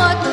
what